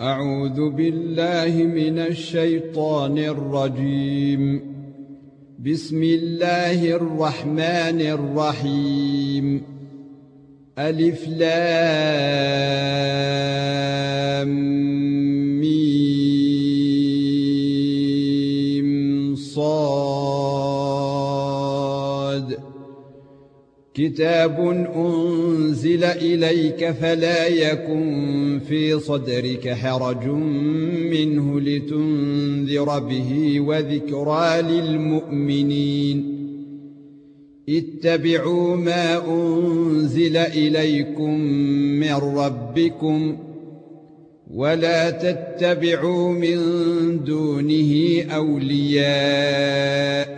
أعوذ بالله من الشيطان الرجيم. بسم الله الرحمن الرحيم. ألف لام ميم. كتاب أنزل إليك فلا يكن في صدرك حرج منه لتنذر به وذكرى للمؤمنين. اتبعوا ما أنزل إليكم من ربكم ولا تتبعوا من دونه أولياء.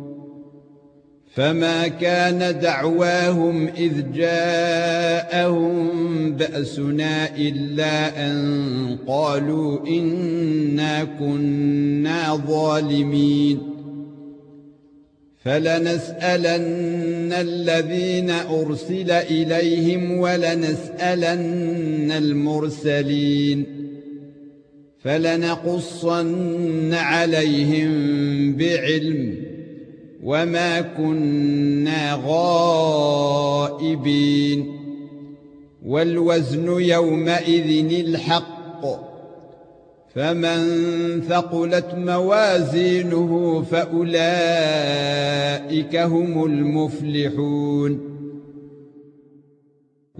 فما كان دعواهم إذ جاءهم بأسنا إلا أن قالوا إنا كنا ظالمين. فلنسألن الذين أرسل إليهم ولنسألن المرسلين. فلنقصن عليهم بعلم. وما كنا غائبين والوزن يومئذ الحق فمن ثقلت موازينه فاولئك هم المفلحون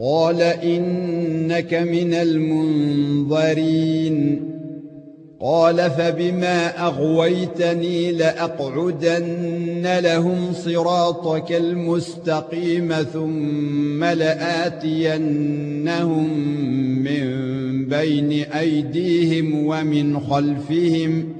قال إنك من المنظرين. قال فبما أغويتني لأقعدن لهم صراطك المستقيم ثم لآتينهم من بين أيديهم ومن خلفهم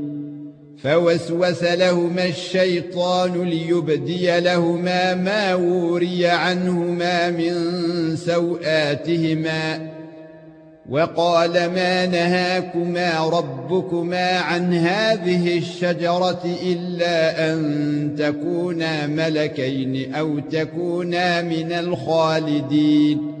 فوسوس لهما الشيطان ليبدي لهما ما وري عنهما من سوآتهما. وقال ما نهاكما ربكما عن هذه الشجرة إلا أن تكونا ملكين أو تكونا من الخالدين.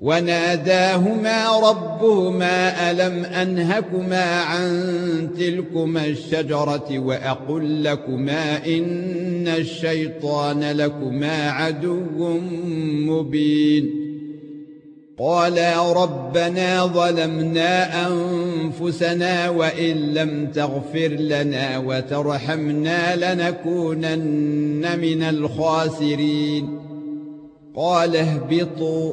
وناداهما ربهما ألم أنهكما عن تلكما الشجرة وأقل لكما إن الشيطان لكما عدو مبين قالا ربنا ظلمنا أنفسنا وإن لم تغفر لنا وترحمنا لنكونن من الخاسرين قال اهبطوا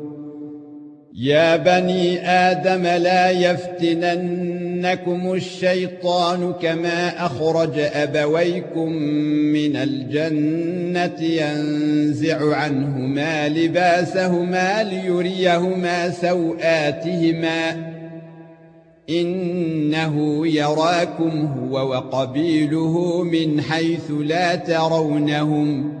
يا بني آدم لا يفتننكم الشيطان كما أخرج أبويكم من الجنة ينزع عنهما لباسهما ليريهما سوآتهما إنه يراكم هو وقبيله من حيث لا ترونهم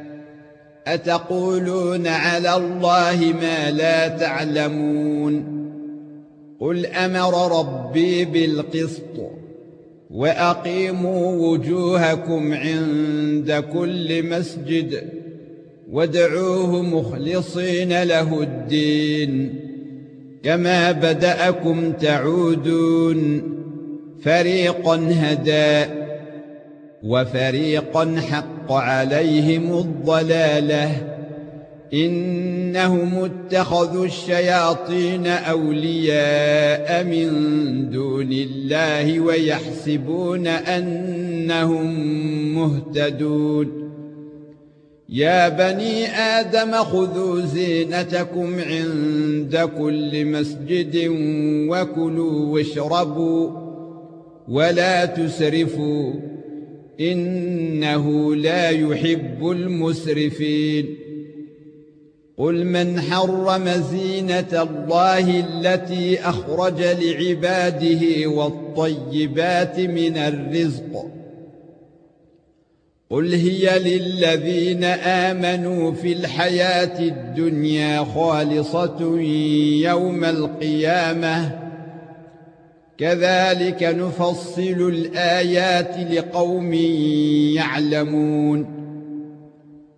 أتقولون على الله ما لا تعلمون قل أمر ربي بالقسط وأقيموا وجوهكم عند كل مسجد وادعوه مخلصين له الدين كما بدأكم تعودون فريقا هدى وفريقا حق عليهم الضلالة. إنهم اتخذوا الشياطين أولياء من دون الله ويحسبون أنهم مهتدون. يا بني آدم خذوا زينتكم عند كل مسجد وكلوا واشربوا ولا تسرفوا. إنه لا يحب المسرفين. قل من حرم زينة الله التي أخرج لعباده والطيبات من الرزق. قل هي للذين آمنوا في الحياة الدنيا خالصة يوم القيامة. كذلك نفصل الآيات لقوم يعلمون.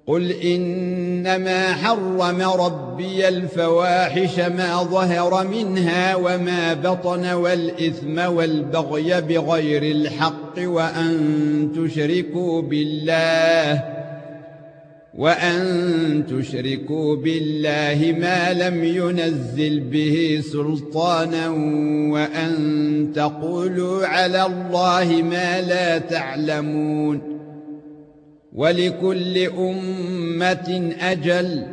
قل إنما حرم ربي الفواحش ما ظهر منها وما بطن والإثم والبغي بغير الحق وأن تشركوا بالله وأن تشركوا بالله ما لم ينزل به سلطانا وأن تقولوا على الله ما لا تعلمون ولكل أمة أجل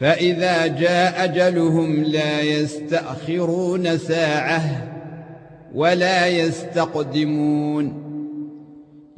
فإذا جاء أجلهم لا يستأخرون ساعة ولا يستقدمون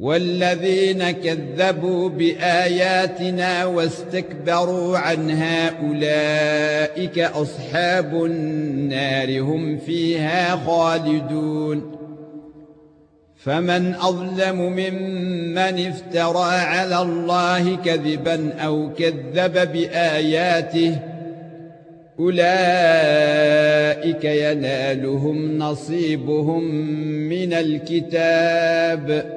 والذين كذبوا بآياتنا واستكبروا عنها أولئك أصحاب النار هم فيها خالدون. فمن أظلم ممن افترى على الله كذبا أو كذب بآياته أولئك ينالهم نصيبهم من الكتاب.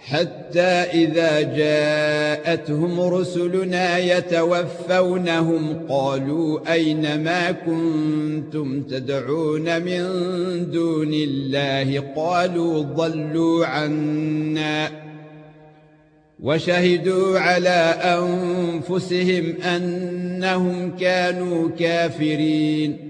حتى إذا جاءتهم رسلنا يتوفونهم قالوا أين ما كنتم تدعون من دون الله؟ قالوا ضلوا عنا وشهدوا على أنفسهم أنهم كانوا كافرين.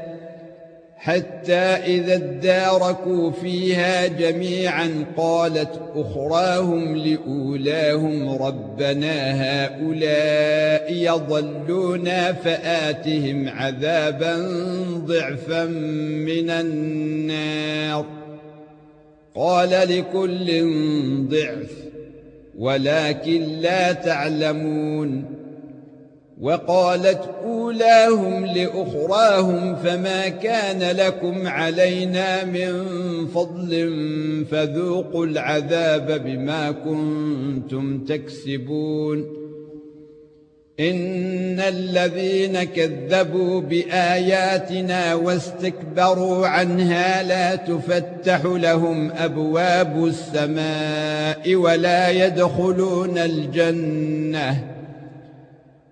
حتى إذا اداركوا فيها جميعا قالت أخراهم لأولاهم ربنا هؤلاء يضلونا فآتهم عذابا ضعفا من النار. قال لكل ضعف ولكن لا تعلمون. وقالت أولاهم لأخراهم فما كان لكم علينا من فضل فذوقوا العذاب بما كنتم تكسبون. إن الذين كذبوا بآياتنا واستكبروا عنها لا تفتح لهم أبواب السماء ولا يدخلون الجنة.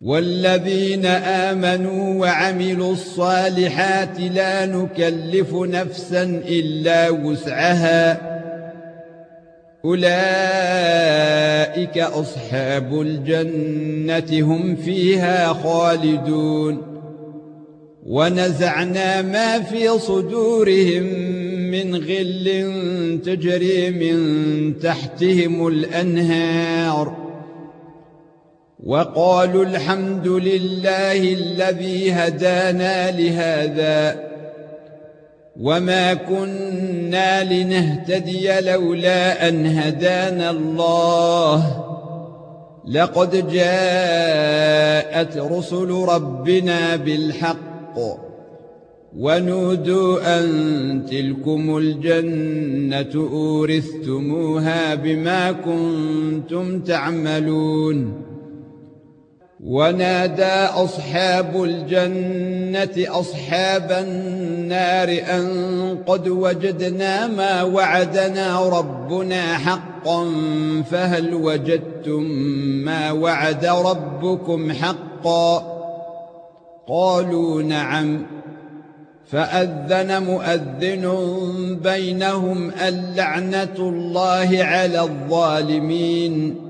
والذين آمنوا وعملوا الصالحات لا نكلف نفسا إلا وسعها. أولئك أصحاب الجنة هم فيها خالدون. ونزعنا ما في صدورهم من غل تجري من تحتهم الأنهار. وقالوا الحمد لله الذي هدانا لهذا وما كنا لنهتدي لولا أن هدانا الله لقد جاءت رسل ربنا بالحق ونودوا أن تلكم الجنة أورثتموها بما كنتم تعملون ونادى أصحاب الجنة أصحاب النار أن قد وجدنا ما وعدنا ربنا حقا فهل وجدتم ما وعد ربكم حقا؟ قالوا نعم. فأذن مؤذن بينهم اللعنة الله على الظالمين.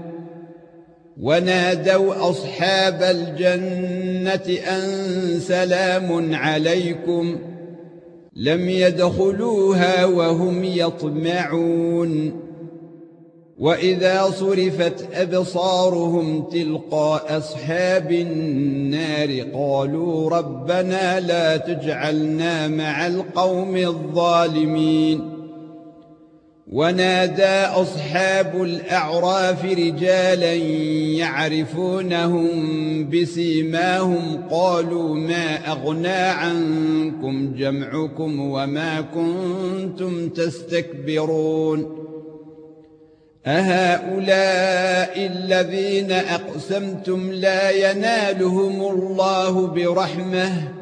ونادوا أصحاب الجنة أن سلام عليكم. لم يدخلوها وهم يطمعون. وإذا صرفت أبصارهم تلقاء أصحاب النار قالوا ربنا لا تجعلنا مع القوم الظالمين. ونادى أصحاب الأعراف رجالا يعرفونهم بسيماهم قالوا ما أغنى عنكم جمعكم وما كنتم تستكبرون أهؤلاء الذين أقسمتم لا ينالهم الله برحمة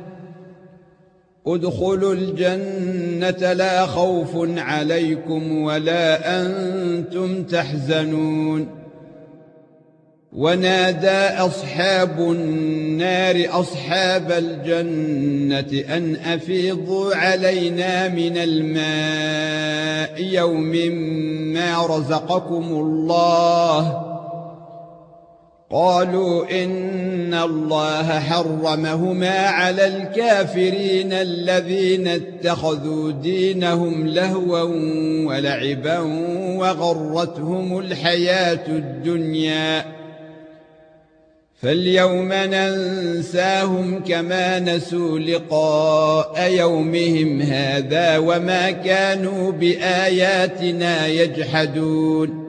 ادخلوا الجنة لا خوف عليكم ولا أنتم تحزنون. ونادى أصحاب النار أصحاب الجنة أن أفيضوا علينا من الماء يوم ما رزقكم الله. قالوا إن الله حرمهما على الكافرين الذين اتخذوا دينهم لهوا ولعبا وغرتهم الحياة الدنيا. فاليوم ننساهم كما نسوا لقاء يومهم هذا وما كانوا بآياتنا يجحدون.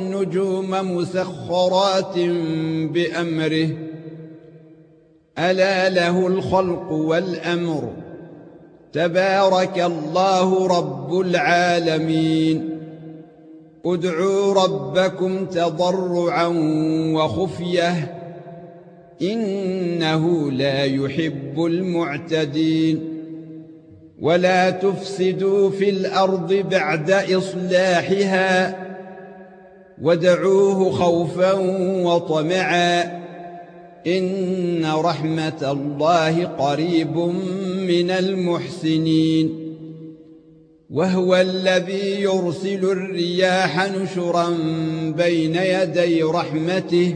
والنجوم مسخرات بأمره. ألا له الخلق والأمر. تبارك الله رب العالمين. ادعوا ربكم تضرعا وخفية. إنه لا يحب المعتدين. ولا تفسدوا في الأرض بعد إصلاحها. ودعوه خوفا وطمعا إن رحمة الله قريب من المحسنين وهو الذي يرسل الرياح نشرا بين يدي رحمته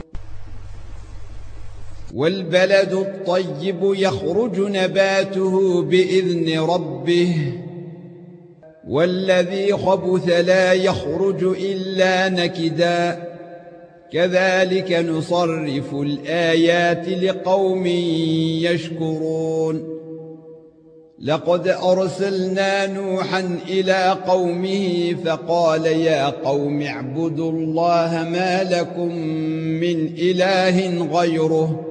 والبلد الطيب يخرج نباته بإذن ربه والذي خبث لا يخرج إلا نكدا. كذلك نصرف الآيات لقوم يشكرون. لقد أرسلنا نوحا إلى قومه فقال يا قوم اعبدوا الله ما لكم من إله غيره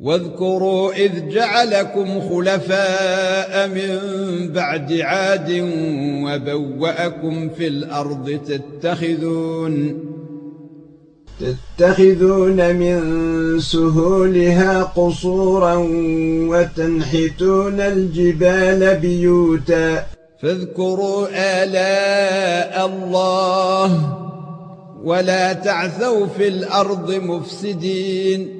واذكروا إذ جعلكم خلفاء من بعد عاد وبوأكم في الأرض تتخذون تتخذون من سهولها قصورا وتنحتون الجبال بيوتا فاذكروا آلاء الله ولا تعثوا في الأرض مفسدين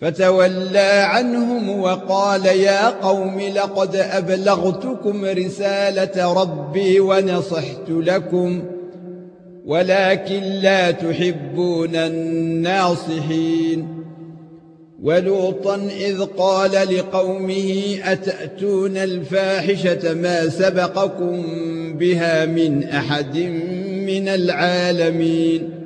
فتولى عنهم وقال يا قوم لقد أبلغتكم رسالة ربي ونصحت لكم ولكن لا تحبون الناصحين. ولوطا إذ قال لقومه أتأتون الفاحشة ما سبقكم بها من أحد من العالمين؟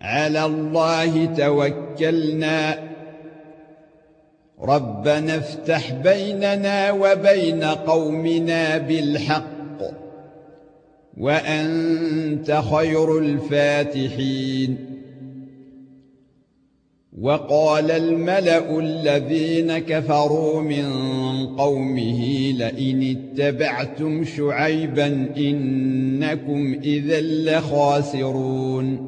على الله توكلنا. ربنا افتح بيننا وبين قومنا بالحق وأنت خير الفاتحين. وقال الملأ الذين كفروا من قومه لئن اتبعتم شعيبا إنكم إذا لخاسرون.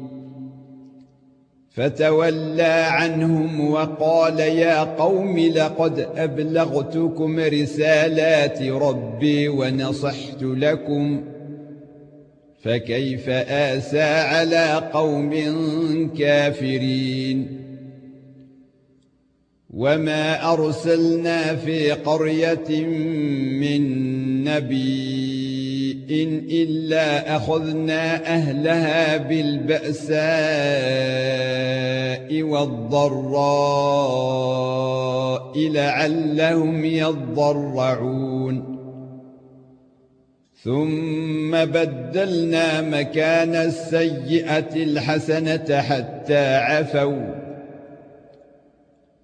فتولى عنهم وقال يا قوم لقد أبلغتكم رسالات ربي ونصحت لكم فكيف آسى على قوم كافرين وما أرسلنا في قرية من نبي إن إلا أخذنا أهلها بالبأساء والضراء لعلهم يضرعون. ثم بدلنا مكان السيئة الحسنة حتى عفوا.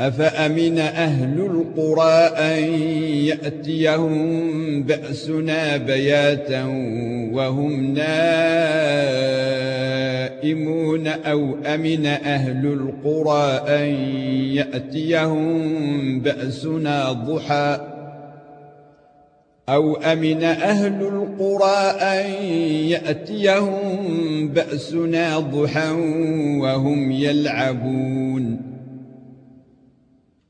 أفأمن أهل القرى أن يأتيهم بأسنا بياتا وهم نائمون أو أمن أهل القرى أن يأتيهم بأسنا ضحى أو أمن أهل القرى أن يأتيهم بأسنا ضحى وهم يلعبون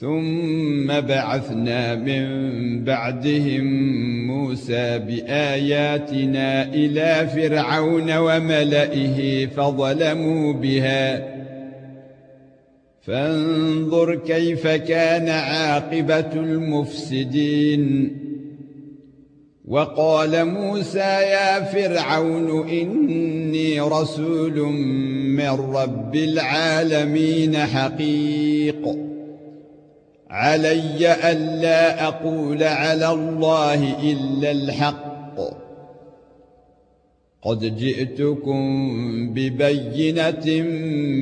ثم بعثنا من بعدهم موسى بآياتنا إلى فرعون وملئه فظلموا بها. فانظر كيف كان عاقبة المفسدين. وقال موسى يا فرعون إني رسول من رب العالمين حقيق. علي الا أقول على الله إلا الحق. قد جئتكم ببينة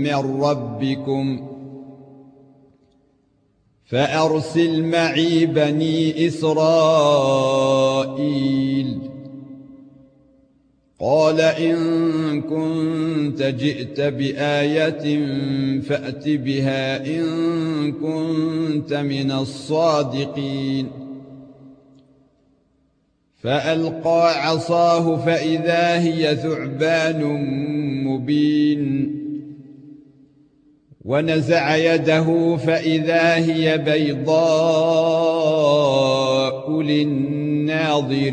من ربكم فأرسل معي بني إسرائيل قال إن كنت جئت بآية فأت بها إن كنت من الصادقين. فألقى عصاه فإذا هي ثعبان مبين. ونزع يده فإذا هي بيضاء للناظرين.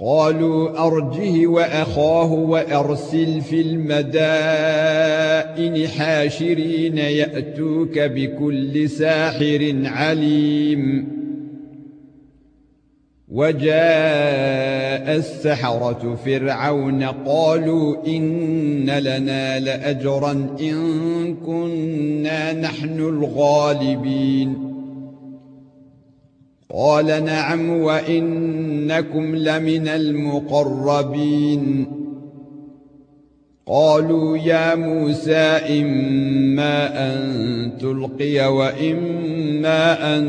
قالوا أرجه وأخاه وأرسل في المدائن حاشرين يأتوك بكل ساحر عليم. وجاء السحرة فرعون قالوا إن لنا لأجرا إن كنا نحن الغالبين. قال نعم وإنكم لمن المقربين. قالوا يا موسى إما أن تلقي وإما أن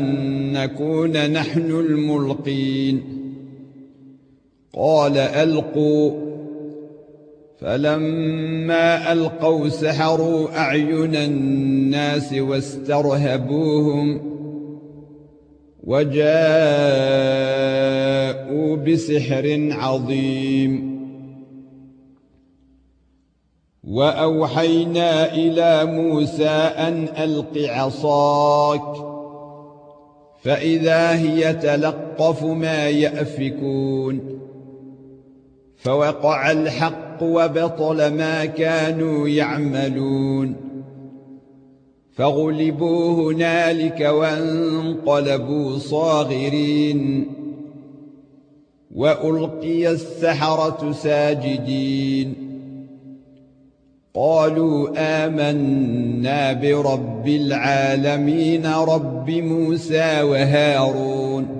نكون نحن الملقين. قال ألقوا. فلما ألقوا سحروا أعين الناس واسترهبوهم. وجاءوا بسحر عظيم. وأوحينا إلى موسى أن ألق عصاك فإذا هي تلقف ما يأفكون. فوقع الحق وبطل ما كانوا يعملون. فغلبوا هنالك وانقلبوا صاغرين. وألقي السحرة ساجدين. قالوا آمنا برب العالمين رب موسى وهارون.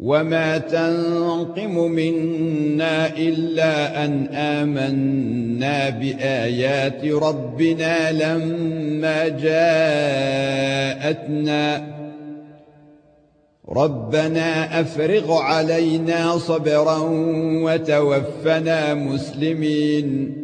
وما تنقم منا الا ان آمنا بايات ربنا لما جاءتنا ربنا افرغ علينا صبرا وتوفنا مسلمين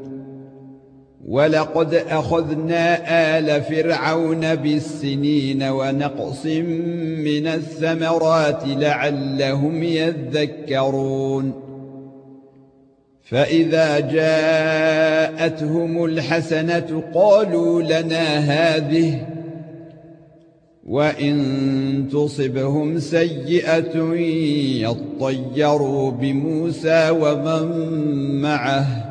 ولقد أخذنا آل فرعون بالسنين ونقص من الثمرات لعلهم يذكرون. فإذا جاءتهم الحسنة قالوا لنا هذه وإن تصبهم سيئة يطيروا بموسى ومن معه.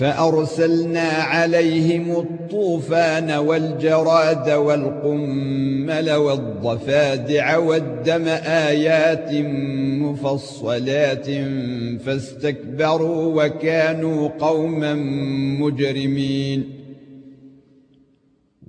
فأرسلنا عليهم الطوفان والجراد والقمل والضفادع والدم آيات مفصلات فاستكبروا وكانوا قوما مجرمين.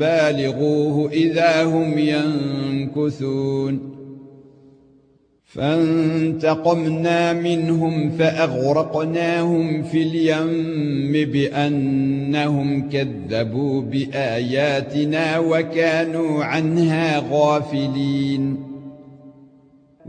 بالغوه إذا هم ينكثون. فانتقمنا منهم فأغرقناهم في اليم بأنهم كذبوا بآياتنا وكانوا عنها غافلين.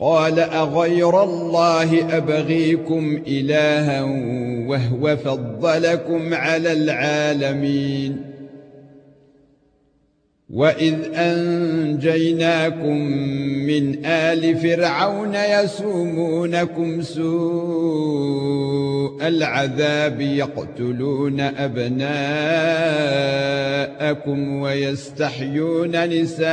قال أغير الله أبغيكم إلها وهو فضلكم على العالمين. وإذ أنجيناكم من آل فرعون يسومونكم سوء العذاب يقتلون أبناءكم ويستحيون نساءكم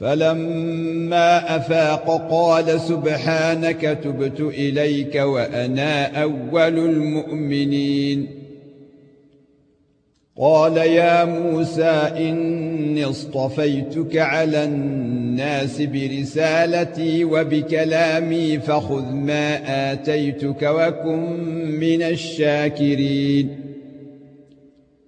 فلما افاق قال سبحانك تبت اليك وأنا اول المؤمنين. قال يا موسى اني اصطفيتك على الناس برسالتي وبكلامي فخذ ما اتيتك وكن من الشاكرين.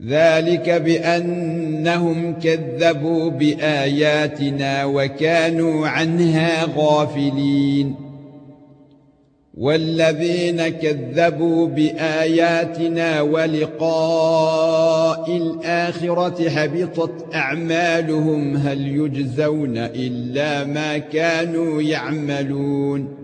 ذلك بأنهم كذبوا بآياتنا وكانوا عنها غافلين. والذين كذبوا بآياتنا ولقاء الآخرة حبطت أعمالهم هل يجزون إلا ما كانوا يعملون.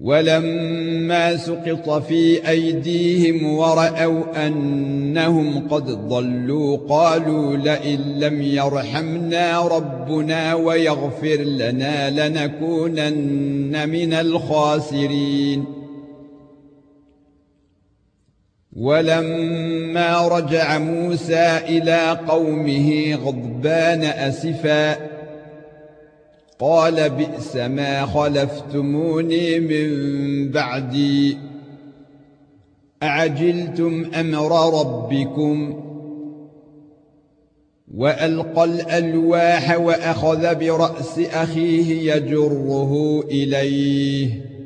ولما سقط في أيديهم ورأوا أنهم قد ضلوا قالوا لئن لم يرحمنا ربنا ويغفر لنا لنكونن من الخاسرين. ولما رجع موسى إلى قومه غضبان أسفا قال بئس ما خلفتموني من بعدي. أعجلتم أمر ربكم؟ وألقى الألواح وأخذ برأس أخيه يجره إليه.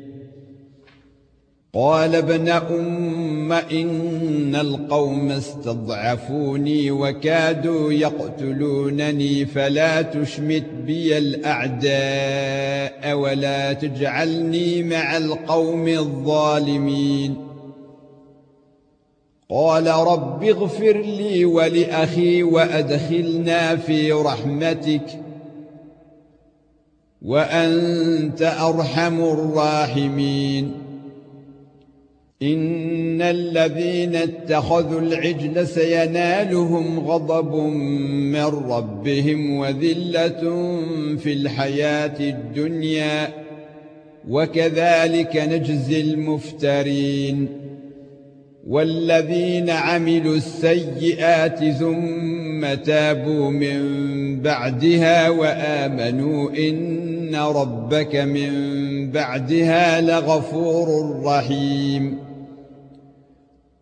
قال ابن أم إن القوم استضعفوني وكادوا يقتلونني فلا تشمت بي الأعداء ولا تجعلني مع القوم الظالمين. قال رب اغفر لي ولأخي وأدخلنا في رحمتك وأنت أرحم الراحمين. إن الذين اتخذوا العجل سينالهم غضب من ربهم وذلة في الحياة الدنيا. وكذلك نجزي المفترين. والذين عملوا السيئات ثم تابوا من بعدها وآمنوا إن ربك من بعدها لغفور رحيم.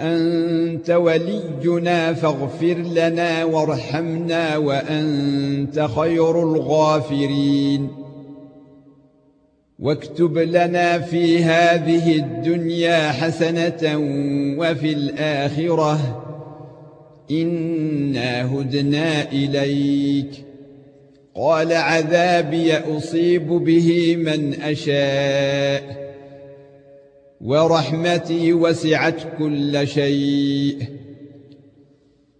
أنت ولينا فاغفر لنا وارحمنا وأنت خير الغافرين. واكتب لنا في هذه الدنيا حسنة وفي الآخرة. إنا هدنا إليك. قال عذابي أصيب به من أشاء. ورحمتي وسعت كل شيء.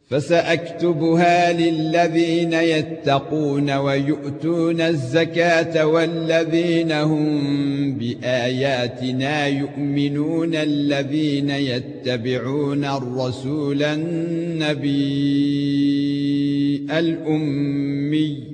فسأكتبها للذين يتقون ويؤتون الزكاة والذين هم بآياتنا يؤمنون الذين يتبعون الرسول النبي الأمي.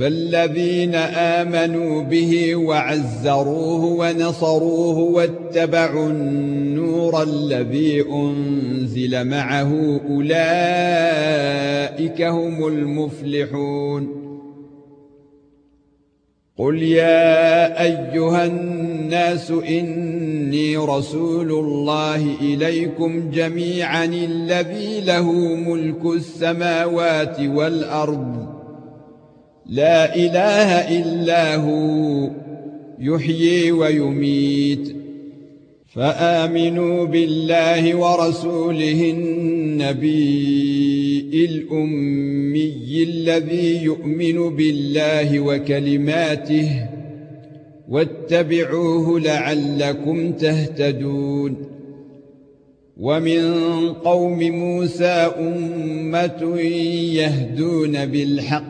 فالذين آمنوا به وعزروه ونصروه واتبعوا النور الذي أنزل معه أولئك هم المفلحون قل يا أيها الناس إني رسول الله إليكم جميعا الذي له ملك السماوات والأرض لا إله إلا هو يحيي ويميت. فآمنوا بالله ورسوله النبي الأمي الذي يؤمن بالله وكلماته واتبعوه لعلكم تهتدون. ومن قوم موسى أمة يهدون بالحق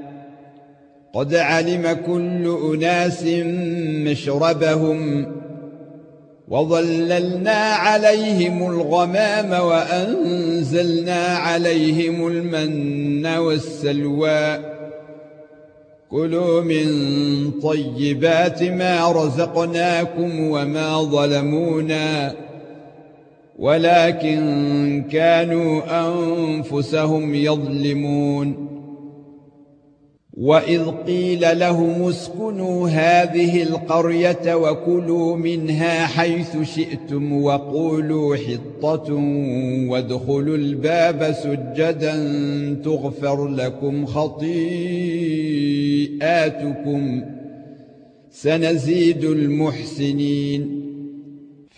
قد علم كل أناس مشربهم وظللنا عليهم الغمام وأنزلنا عليهم المن والسلوى. كلوا من طيبات ما رزقناكم وما ظلمونا ولكن كانوا أنفسهم يظلمون. وَإِذْ قِيلَ لَهُمُ اسْكُنُوا هَذِهِ الْقَرْيَةَ وَكُلُوا مِنْهَا حَيْثُ شِئْتُمْ وَقُولُوا حِطَّةٌ وَادْخُلُوا الْبَابَ سُجَّدًا تُغْفَرْ لَكُمْ خَطِيئَاتُكُمْ سَنَزِيدُ الْمُحْسِنِينَ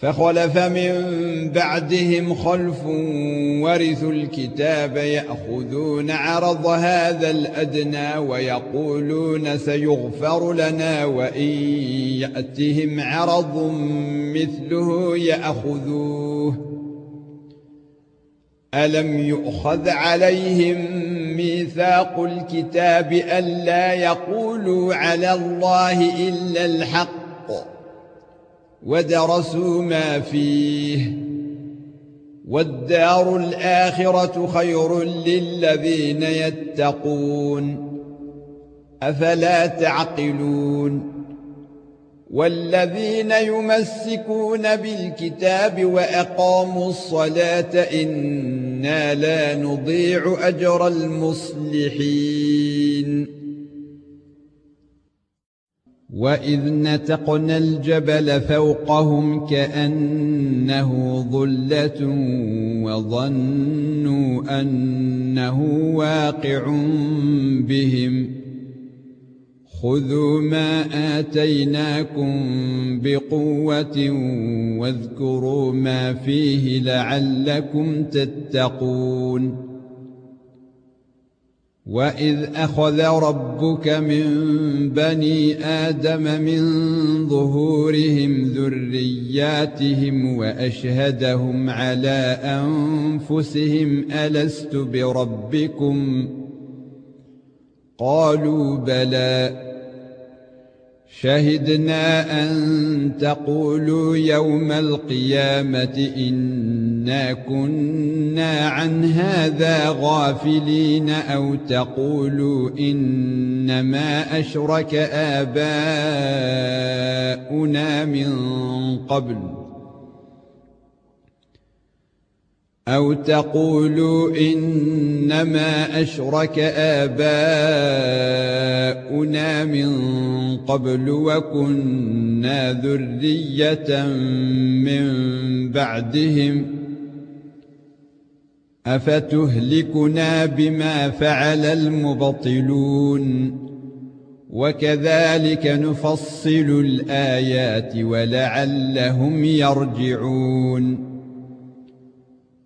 فخلف من بعدهم خلف ورثوا الكتاب يأخذون عرض هذا الأدنى ويقولون سيغفر لنا وإن يأتهم عرض مثله يأخذوه. ألم يؤخذ عليهم ميثاق الكتاب ألا يقولوا على الله إلا الحق ودرسوا ما فيه. والدار الآخرة خير للذين يتقون. أفلا تعقلون؟ والذين يمسكون بالكتاب وأقاموا الصلاة إنا لا نضيع أجر المصلحين. واذ نتقنا الجبل فوقهم كانه ظله وظنوا انه واقع بهم خذوا ما آتيناكم بقوة واذكروا ما فيه لعلكم تتقون وإذ أخذ ربك من بني آدم من ظهورهم ذرياتهم وأشهدهم على أنفسهم ألست بربكم قالوا بلى شهدنا ان تقولوا يوم القيامه إنا كنا عن هذا غافلين أو تقولوا انما اشرك آباؤنا من قبل أو تقولوا انما اشرك آباؤنا من قبل وكنا ذريه من بعدهم أفتهلكنا بما فعل المبطلون؟ وكذلك نفصل الآيات ولعلهم يرجعون.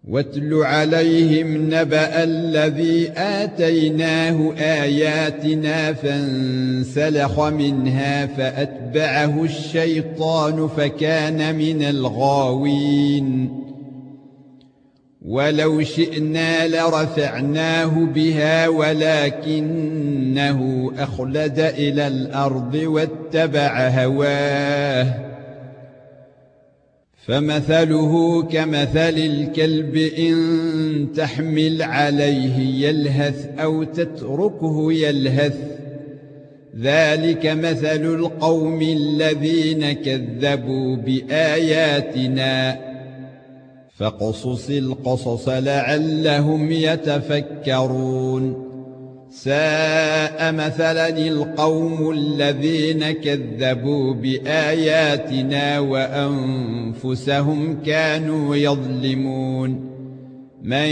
واتل عليهم نبأ الذي آتيناه آياتنا فانسلخ منها فأتبعه الشيطان فكان من الغاوين. ولو شئنا لرفعناه بها ولكنه أخلد إلى الأرض واتبع هواه. فمثله كمثل الكلب إن تحمل عليه يلهث أو تتركه يلهث. ذلك مثل القوم الذين كذبوا بآياتنا فقصص القصص لعلهم يتفكرون. ساء مثلا القوم الذين كذبوا بآياتنا وأنفسهم كانوا يظلمون. من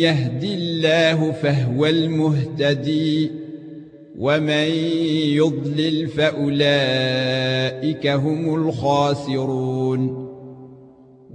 يهد الله فهو المهتدي ومن يضلل فأولئك هم الخاسرون.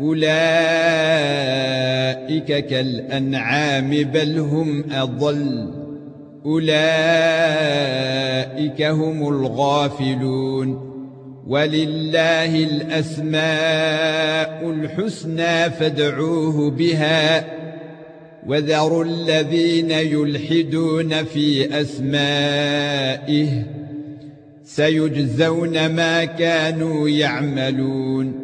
أولئك كالأنعام بل هم أضل. أولئك هم الغافلون. ولله الأسماء الحسنى فادعوه بها. وذروا الذين يلحدون في أسمائه. سيجزون ما كانوا يعملون.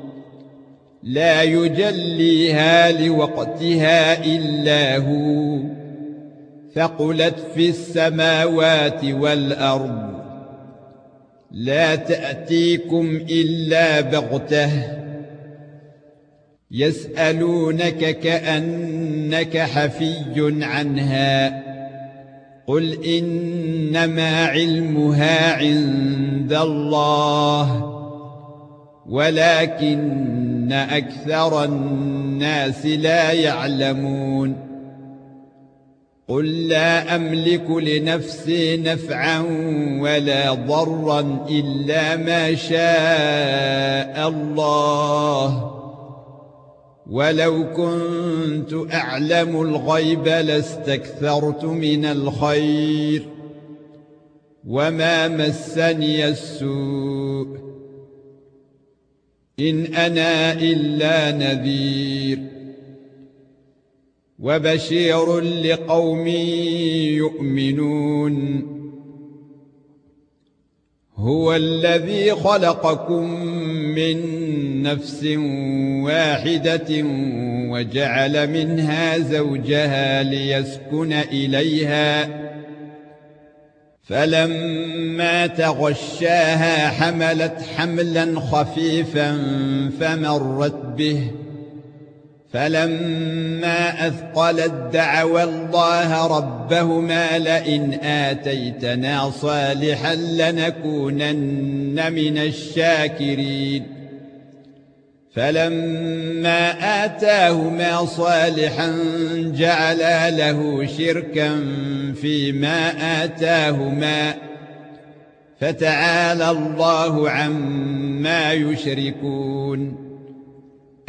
لا يجليها لوقتها إلا هو. ثقلت في السماوات والأرض لا تأتيكم إلا بغتة. يسألونك كأنك حفي عنها. قل إنما علمها عند الله. ولكن أكثر الناس لا يعلمون. قل لا أملك لنفسي نفعا ولا ضرا إلا ما شاء الله. ولو كنت أعلم الغيب لاستكثرت من الخير. وما مسني السوء إن أنا إلا نذير. وبشير لقوم يؤمنون. هو الذي خلقكم من نفس واحدة وجعل منها زوجها ليسكن إليها. فلما تغشاها حملت حملا خفيفا فمرت به. فلما أثقلت دعوا الله ربهما لئن آتيتنا صالحا لنكونن من الشاكرين. فلما آتاهما صالحا جعلا له شركا فيما آتاهما فتعالى الله عما يشركون.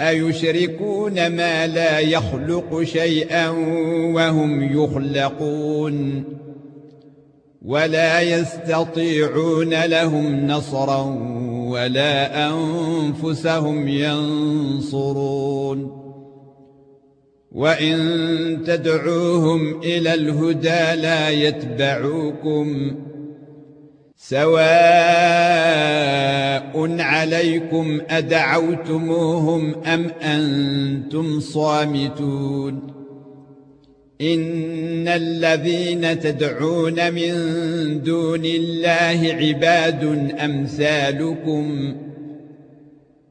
أيشركون ما لا يخلق شيئا وهم يخلقون. ولا يستطيعون لهم نصرا ولا أنفسهم ينصرون. وإن تدعوهم إلى الهدى لا يتبعوكم. سواء عليكم أدعوتموهم أم أنتم صامتون. ان الذين تدعون من دون الله عباد امثالكم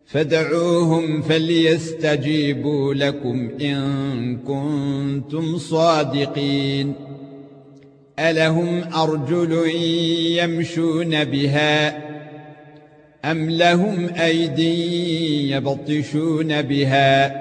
فدعوهم فليستجيبوا لكم ان كنتم صادقين ألهم أرجل يمشون بها أم لهم أيدي يبطشون بها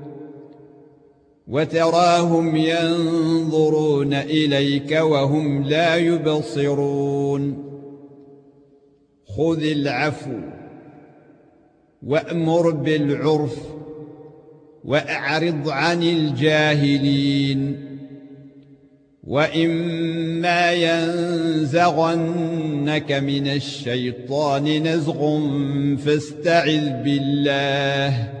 وتراهم ينظرون إليك وهم لا يبصرون. خذ العفو وأمر بالعرف وأعرض عن الجاهلين. وإما ينزغنك من الشيطان نزغ فاستعذ بالله.